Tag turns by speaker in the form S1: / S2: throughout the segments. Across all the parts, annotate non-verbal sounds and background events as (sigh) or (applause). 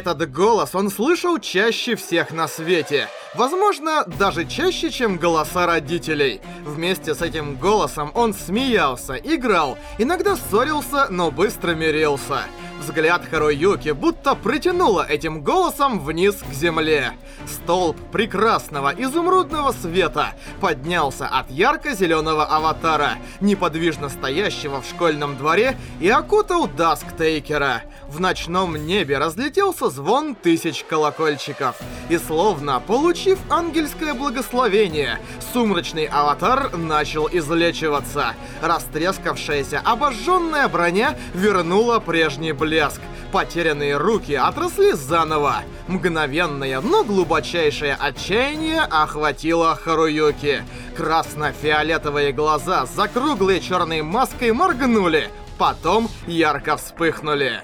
S1: Этот голос он слышал чаще всех на свете. Возможно, даже чаще, чем голоса родителей. Вместе с этим голосом он смеялся, играл, иногда ссорился, но быстро мирился. Взгляд Харуюки будто притянуло этим голосом вниз к земле. Столб прекрасного изумрудного света поднялся от ярко-зеленого аватара, неподвижно стоящего в школьном дворе, и окутал Дасктейкера. В ночном небе разлетелся звон тысяч колокольчиков. И словно получив ангельское благословение, сумрачный аватар начал излечиваться. Растрескавшаяся обожженная броня вернула прежний блеск. Потерянные руки отросли заново. Мгновенное, но глубочайшее отчаяние охватило Харуюки. Красно-фиолетовые глаза за круглой черной маской моргнули, потом ярко вспыхнули.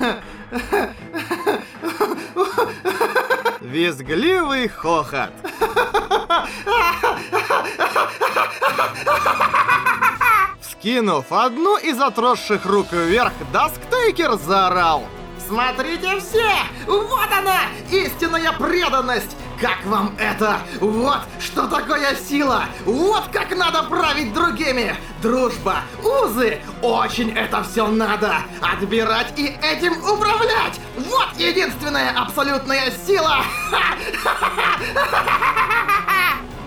S1: (laughs) Визгливый хохот. Вскинув одну из отросших рук вверх, Дасктейкер заорал.
S2: Смотрите все! Вот она! Истинная преданность! Как вам это? Вот что такое сила! Вот как надо править другими! Дружба, узы! Очень это все надо! Отбирать и этим управлять! Вот единственная абсолютная сила!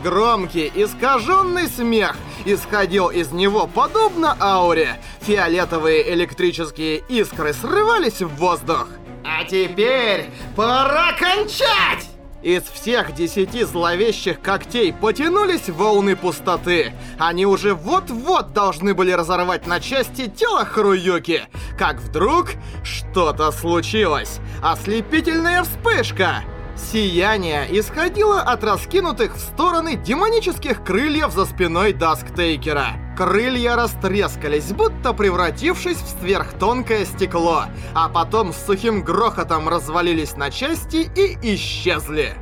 S1: Громкий, искаженный смех исходил из него подобно ауре. Фиолетовые электрические искры срывались в воздух.
S2: А теперь пора кончать!
S1: Из всех десяти зловещих когтей потянулись волны пустоты. Они уже вот-вот должны были разорвать на части тело Харуюки. Как вдруг что-то случилось. Ослепительная вспышка! Сияние исходило от раскинутых в стороны демонических крыльев за спиной Дасктейкера. Крылья растрескались, будто превратившись в сверхтонкое стекло, а потом с сухим грохотом развалились на части и исчезли.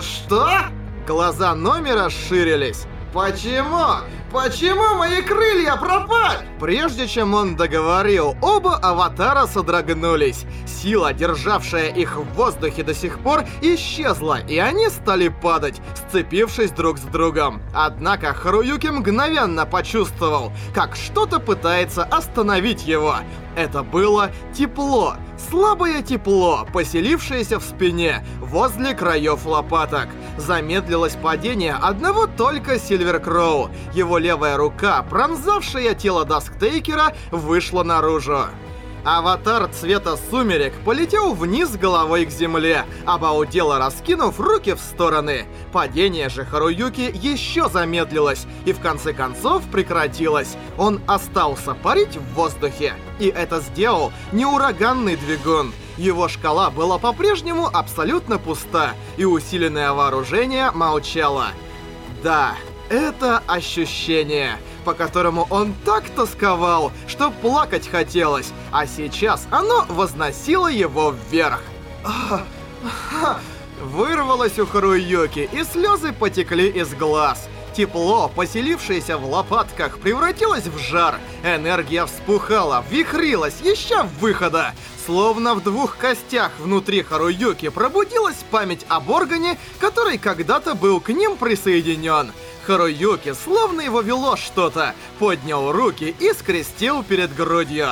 S2: Что?
S1: Глаза номера расширились.
S2: Почему? Почему мои крылья пропали?
S1: Прежде чем он договорил, оба аватара содрогнулись. Сила, державшая их в воздухе до сих пор, исчезла, и они стали падать, сцепившись друг с другом. Однако Харуюки мгновенно почувствовал, как что-то пытается остановить его. Это было тепло, слабое тепло, поселившееся в спине, возле краев лопаток. Замедлилось падение одного только Сильвер Кроу. Его левая рука, пронзавшая тело Дасктейкера, вышла наружу. Аватар цвета сумерек полетел вниз головой к земле, обалдело раскинув руки в стороны. Падение же Харуюки еще замедлилось и в конце концов прекратилось. Он остался парить в воздухе. И это сделал не ураганный двигун. Его шкала была по-прежнему абсолютно пуста, и усиленное вооружение молчало. Да, это ощущение по которому он так тосковал, что плакать хотелось, а сейчас оно возносило его вверх. Вырвалось у Харуюки, и слезы потекли из глаз. Тепло, поселившееся в лопатках, превратилось в жар. Энергия вспухала, вихрилась, еще выхода. Словно в двух костях внутри Харуюки пробудилась память об органе, который когда-то был к ним присоединен. Харуюки, словно его вело что-то, поднял руки и скрестил перед грудью.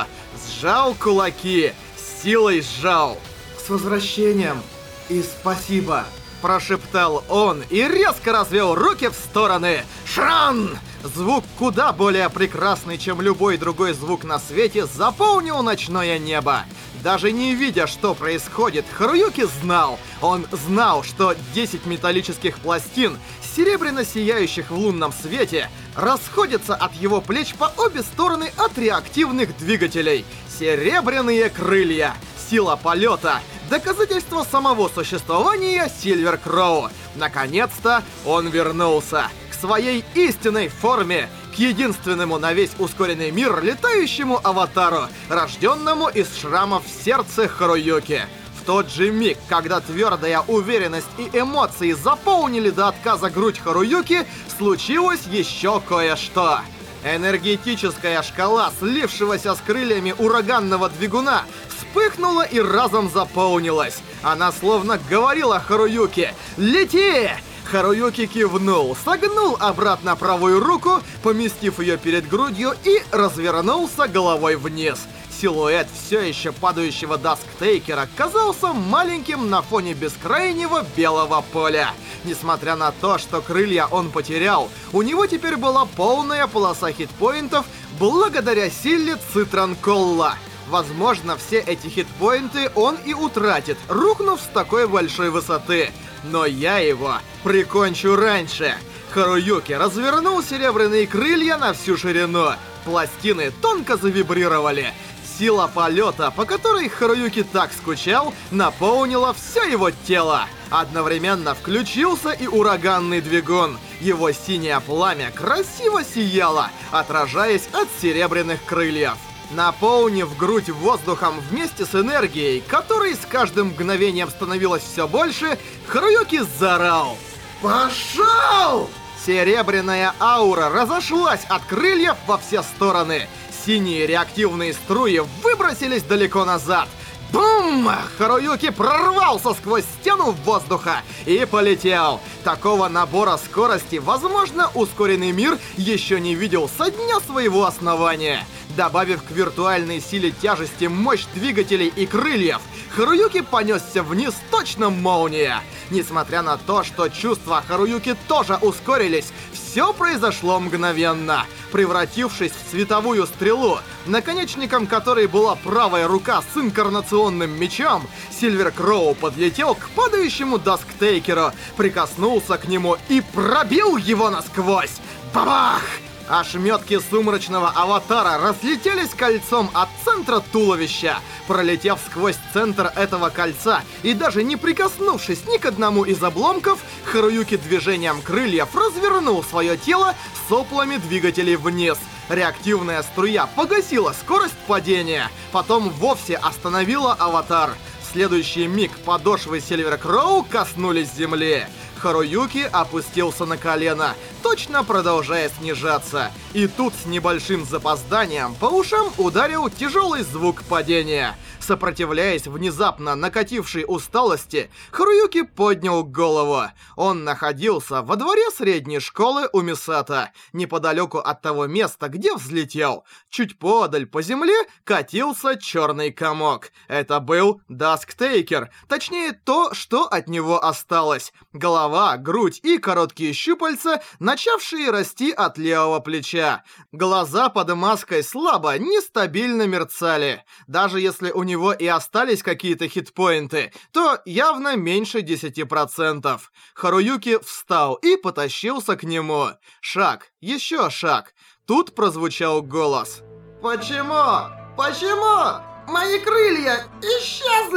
S1: Сжал кулаки, силой сжал.
S2: «С возвращением и спасибо!»
S1: Прошептал он и резко развел руки в стороны. «Шран!» Звук куда более прекрасный, чем любой другой звук на свете, заполнил ночное небо. Даже не видя, что происходит, Харуюки знал. Он знал, что 10 металлических пластин, серебряно сияющих в лунном свете, расходятся от его плеч по обе стороны от реактивных двигателей. Серебряные крылья, сила полета, доказательство самого существования Сильвер Кроу. Наконец-то он вернулся к своей истинной форме, к единственному на весь ускоренный мир летающему аватару, рожденному из шрамов в сердце Харуюки. В тот же миг, когда твердая уверенность и эмоции заполнили до отказа грудь Харуюки, случилось еще кое-что. Энергетическая шкала, слившегося с крыльями ураганного двигуна, вспыхнула и разом заполнилась. Она словно говорила Харуюке «Лети!» Харуюки кивнул, согнул обратно правую руку, поместив ее перед грудью и развернулся головой вниз. Силуэт все еще падающего Дасктейкера казался маленьким на фоне бескрайнего белого поля. Несмотря на то, что крылья он потерял, у него теперь была полная полоса хитпоинтов благодаря силе Цитран Колла. Возможно, все эти хитпоинты он и утратит, рухнув с такой большой высоты. Но я его прикончу раньше. Харуюки развернул серебряные крылья на всю ширину. Пластины тонко завибрировали. Сила полета, по которой Харуюки так скучал, наполнила все его тело. Одновременно включился и ураганный двигун. Его синее пламя красиво сияло, отражаясь от серебряных крыльев. Наполнив грудь воздухом вместе с энергией, которой с каждым мгновением становилось все больше, Харуюки заорал.
S2: Пошел!
S1: Серебряная аура разошлась от крыльев во все стороны. Синие реактивные струи выбросились далеко назад. Бум! Харуюки прорвался сквозь стену воздуха и полетел. Такого набора скорости, возможно, ускоренный мир еще не видел со дня своего основания. Добавив к виртуальной силе тяжести мощь двигателей и крыльев, Харуюки понесся вниз точно молния. Несмотря на то, что чувства Харуюки тоже ускорились, все произошло мгновенно. Превратившись в световую стрелу, наконечником которой была правая рука с инкарнационным мечом, Сильвер Кроу подлетел к падающему Дасктейкеру, прикоснулся к нему и пробил его насквозь. Бабах! Ошметки сумрачного аватара разлетелись кольцом от центра туловища, пролетев сквозь центр этого кольца и даже не прикоснувшись ни к одному из обломков, Харуюки движением крыльев развернул свое тело соплами двигателей вниз. Реактивная струя погасила скорость падения, потом вовсе остановила аватар. В следующий миг подошвы Сильвер Кроу коснулись земли. Харуюки опустился на колено, точно продолжая снижаться. И тут с небольшим запозданием по ушам ударил тяжелый звук падения. Сопротивляясь внезапно накатившей усталости, Харуюки поднял голову. Он находился во дворе средней школы Умесато, неподалеку от того места, где взлетел. Чуть поодаль по земле катился черный комок. Это был Дасктейкер, точнее то, что от него осталось. Голова, грудь и короткие щупальца, начавшие расти от левого плеча. Глаза под маской слабо, нестабильно мерцали. Даже если у него и остались какие-то хитпоинты, то явно меньше 10%. Харуюки встал и потащился к нему. Шаг, еще шаг. Тут прозвучал голос.
S2: Почему? Почему? Мои крылья исчезли!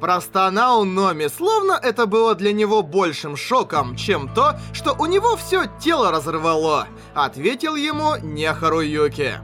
S1: Простонал Номи, словно это было для него большим шоком, чем то, что у него все тело разорвало. Ответил ему не Харуюки.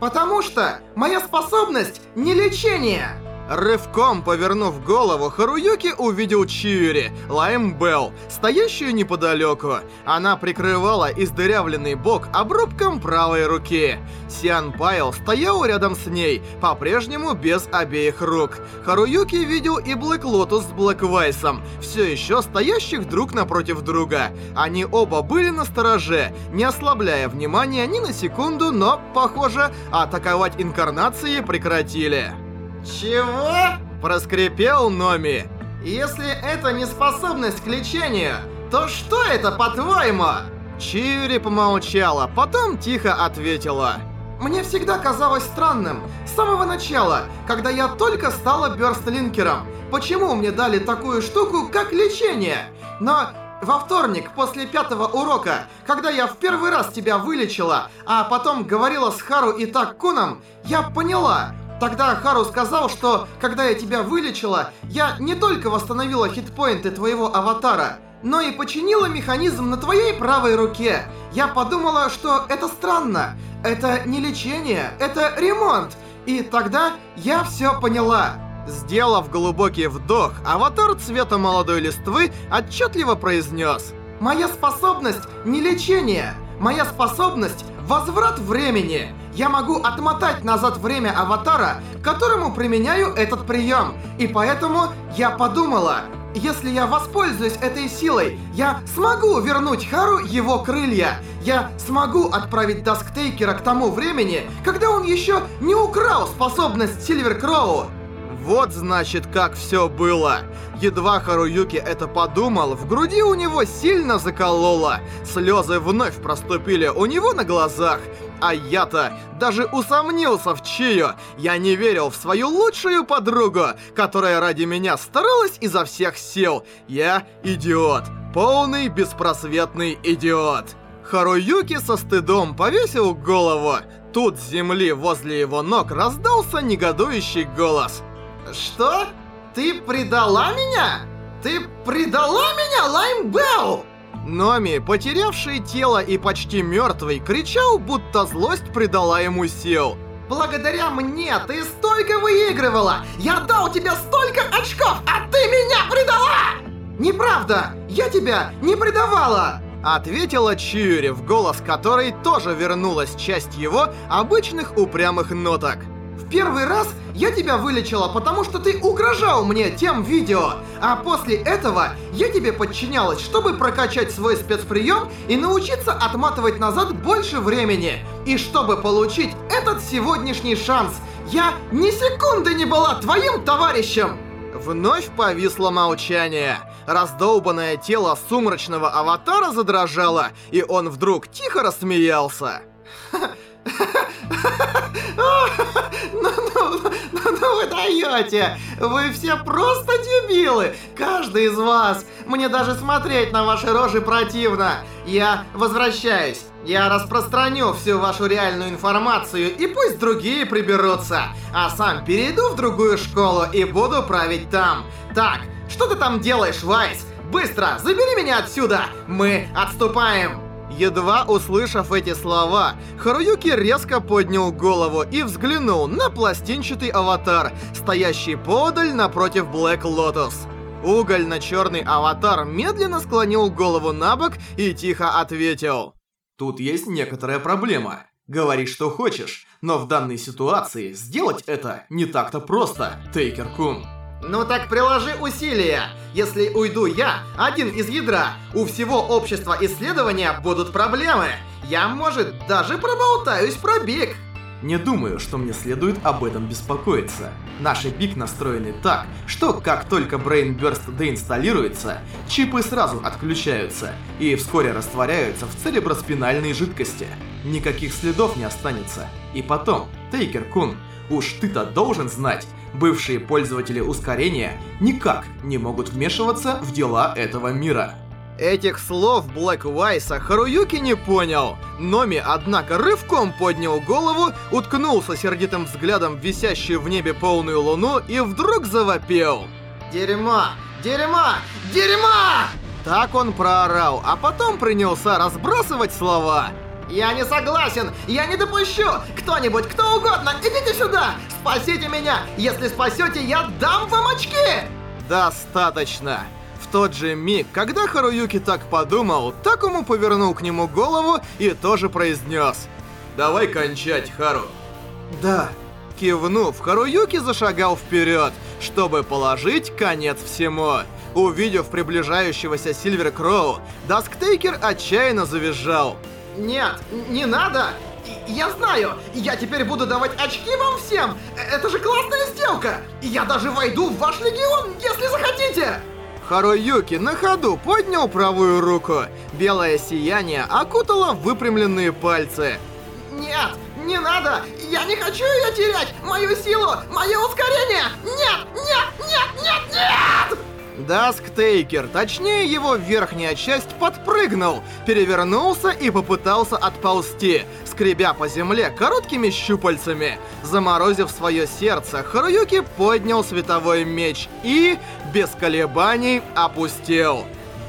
S2: Потому что моя способность не лечение.
S1: Рывком повернув голову, Харуюки увидел Чиури, Лайм Белл, стоящую неподалеку. Она прикрывала издырявленный бок обрубком правой руки. Сиан Пайл стоял рядом с ней, по-прежнему без обеих рук. Харуюки видел и Блэк Лотус с Блэк Вайсом, все еще стоящих друг напротив друга. Они оба были настороже, не ослабляя внимания ни на секунду, но, похоже, атаковать инкарнации прекратили.
S2: Чего?
S1: Проскрипел Номи.
S2: Если это не способность к лечению, то что это, по-твоему?
S1: Чиури помолчала, потом тихо ответила.
S2: Мне всегда казалось странным, с самого начала, когда я только стала бёрстлинкером, почему мне дали такую штуку, как лечение? Но во вторник, после пятого урока, когда я в первый раз тебя вылечила, а потом говорила с Хару и Таккуном, я поняла, Тогда Хару сказал, что когда я тебя вылечила, я не только восстановила хитпоинты твоего аватара, но и починила механизм на твоей правой руке. Я подумала, что это странно. Это не лечение, это ремонт. И тогда я все поняла.
S1: Сделав глубокий вдох, аватар цвета молодой листвы отчетливо произнес.
S2: Моя способность не лечение. Моя способность — возврат времени. Я могу отмотать назад время аватара, которому применяю этот прием. И поэтому я подумала, если я воспользуюсь этой силой, я смогу вернуть Хару его крылья. Я смогу отправить Дасктейкера к тому времени, когда он еще не украл способность Сильвер Кроу.
S1: Вот значит, как все было. Едва Харуюки это подумал, в груди у него сильно закололо. Слезы вновь проступили у него на глазах. А я-то даже усомнился в Чию. Я не верил в свою лучшую подругу, которая ради меня старалась изо всех сил. Я идиот. Полный беспросветный идиот. Харуюки со стыдом повесил голову. Тут с земли возле его ног раздался негодующий голос.
S2: Что? Ты предала меня? Ты предала меня, Лаймбелл?
S1: Номи, потерявший тело и почти мертвый, кричал, будто злость придала ему сил.
S2: Благодаря мне ты столько выигрывала! Я дал тебе столько очков, а ты меня предала! Неправда! Я тебя не предавала!
S1: Ответила Чиури, в голос которой тоже вернулась часть его обычных упрямых ноток.
S2: Первый раз я тебя вылечила, потому что ты угрожал мне тем видео. А после этого я тебе подчинялась, чтобы прокачать свой спецприем и научиться отматывать назад больше времени. И чтобы получить этот сегодняшний шанс, я ни секунды не была твоим товарищем.
S1: Вновь повисло молчание. Раздолбанное тело сумрачного аватара задрожало, и он вдруг тихо рассмеялся. (laughs) (laughs)
S2: Ну, (laughs) вы даете! Вы все просто дебилы! Каждый из вас! Мне даже смотреть на ваши рожи противно! Я возвращаюсь! Я распространю всю вашу реальную информацию, и пусть другие приберутся! А сам перейду в другую школу и буду править там! Так, что ты там делаешь, Вайс? Быстро, забери меня отсюда! Мы отступаем!
S1: Едва услышав эти слова, Харуюки резко поднял голову и взглянул на пластинчатый аватар, стоящий подаль напротив Блэк Лотос. Угольно-черный аватар медленно склонил голову на бок и тихо ответил.
S3: «Тут есть некоторая проблема. Говори, что хочешь, но в данной ситуации сделать это не так-то просто, Тейкер-кун».
S2: Ну так приложи усилия. Если уйду я, один из ядра, у всего общества исследования будут проблемы. Я, может, даже проболтаюсь про Биг.
S3: Не думаю, что мне следует об этом беспокоиться. Наши БИК настроены так, что как только Brain Burst деинсталируется, чипы сразу отключаются и вскоре растворяются в цереброспинальной жидкости. Никаких следов не останется. И потом, Тейкер Кун, уж ты-то должен знать, бывшие пользователи ускорения никак не могут вмешиваться в дела этого мира.
S1: Этих слов Блэк Вайса Харуюки не понял. Номи, однако, рывком поднял голову, уткнулся сердитым взглядом в висящую в небе полную луну и вдруг завопил.
S2: Дерьмо! Дерьмо! Дерьмо!
S1: Так он проорал, а потом принялся разбрасывать слова.
S2: Я не согласен! Я не допущу! Кто-нибудь, кто угодно, идите сюда! Спасите меня! Если спасете, я дам вам очки!
S1: Достаточно! В тот же миг, когда Харуюки так подумал, Такуму повернул к нему голову и тоже произнес.
S3: Давай кончать, Хару.
S1: Да. Кивнув, Харуюки зашагал вперед, чтобы положить конец всему. Увидев приближающегося Сильвер Кроу, Дасктейкер отчаянно завизжал.
S2: Нет, не надо! Я знаю, я теперь буду давать очки вам всем! Это же классная сделка! Я даже войду в ваш легион, если захотите!
S1: Харуюки на ходу поднял правую руку. Белое сияние окутало выпрямленные пальцы.
S2: Нет, не надо! Я не хочу ее терять! Мою силу! Мое ускорение! Нет! Нет! Нет! Нет! Нет!
S1: Дасктейкер, точнее его верхняя часть, подпрыгнул, перевернулся и попытался отползти, скребя по земле короткими щупальцами. Заморозив свое сердце, Харуюки поднял световой меч и, без колебаний, опустил.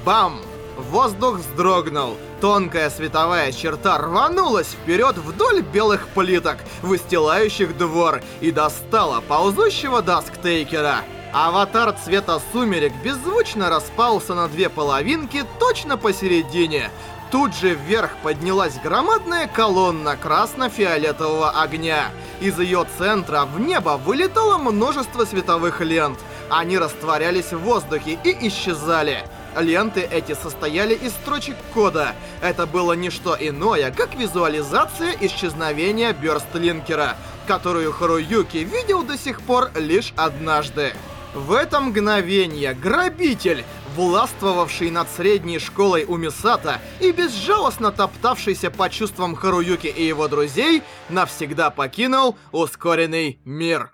S1: Бам! Воздух вздрогнул. Тонкая световая черта рванулась вперед вдоль белых плиток, выстилающих двор, и достала ползущего Дасктейкера. Аватар цвета сумерек беззвучно распался на две половинки точно посередине. Тут же вверх поднялась громадная колонна красно-фиолетового огня. Из ее центра в небо вылетало множество световых лент. Они растворялись в воздухе и исчезали. Ленты эти состояли из строчек кода. Это было не что иное, как визуализация исчезновения Бёрстлинкера, которую Харуюки видел до сих пор лишь однажды. В это мгновение грабитель, властвовавший над средней школой у Мисата и безжалостно топтавшийся по чувствам Харуюки и его друзей, навсегда покинул ускоренный мир.